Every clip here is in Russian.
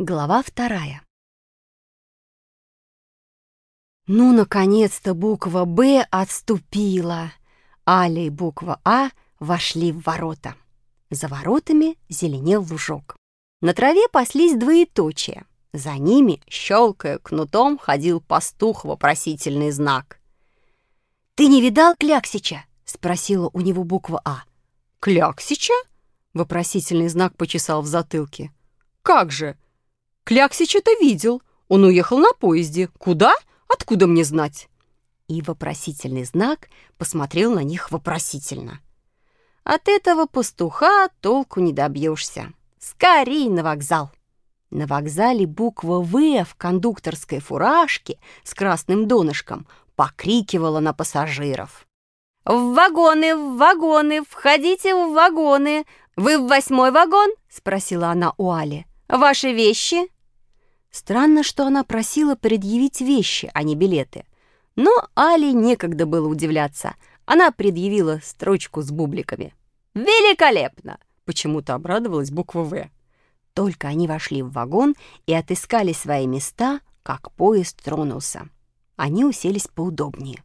Глава вторая. Ну, наконец-то буква «Б» отступила. Аля и буква «А» вошли в ворота. За воротами зеленел лужок. На траве паслись двоеточия. За ними, щелкая кнутом, ходил пастух вопросительный знак. «Ты не видал Кляксича?» — спросила у него буква «А». «Кляксича?» — вопросительный знак почесал в затылке. «Как же?» Кляксича-то видел. Он уехал на поезде. Куда? Откуда мне знать?» И вопросительный знак посмотрел на них вопросительно. «От этого пастуха толку не добьешься. Скорей на вокзал!» На вокзале буква «В» в кондукторской фуражке с красным донышком покрикивала на пассажиров. «В вагоны, в вагоны, входите в вагоны! Вы в восьмой вагон?» — спросила она у Али. «Ваши вещи?» Странно, что она просила предъявить вещи, а не билеты. Но Али некогда было удивляться. Она предъявила строчку с бубликами. «Великолепно!» — почему-то обрадовалась буква «В». Только они вошли в вагон и отыскали свои места, как поезд тронулся. Они уселись поудобнее.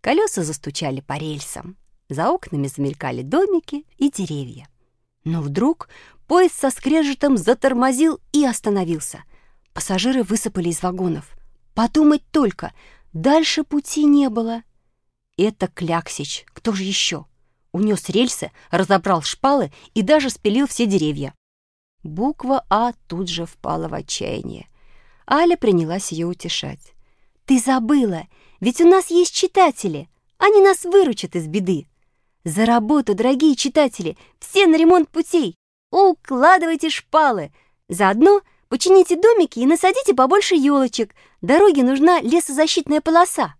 Колеса застучали по рельсам. За окнами замелькали домики и деревья. Но вдруг поезд со скрежетом затормозил и остановился — Пассажиры высыпали из вагонов. Подумать только, дальше пути не было. Это Кляксич, кто же еще? Унес рельсы, разобрал шпалы и даже спилил все деревья. Буква «А» тут же впала в отчаяние. Аля принялась ее утешать. «Ты забыла, ведь у нас есть читатели. Они нас выручат из беды. За работу, дорогие читатели, все на ремонт путей. Укладывайте шпалы. Заодно — Почините домики и насадите побольше елочек. Дороге нужна лесозащитная полоса.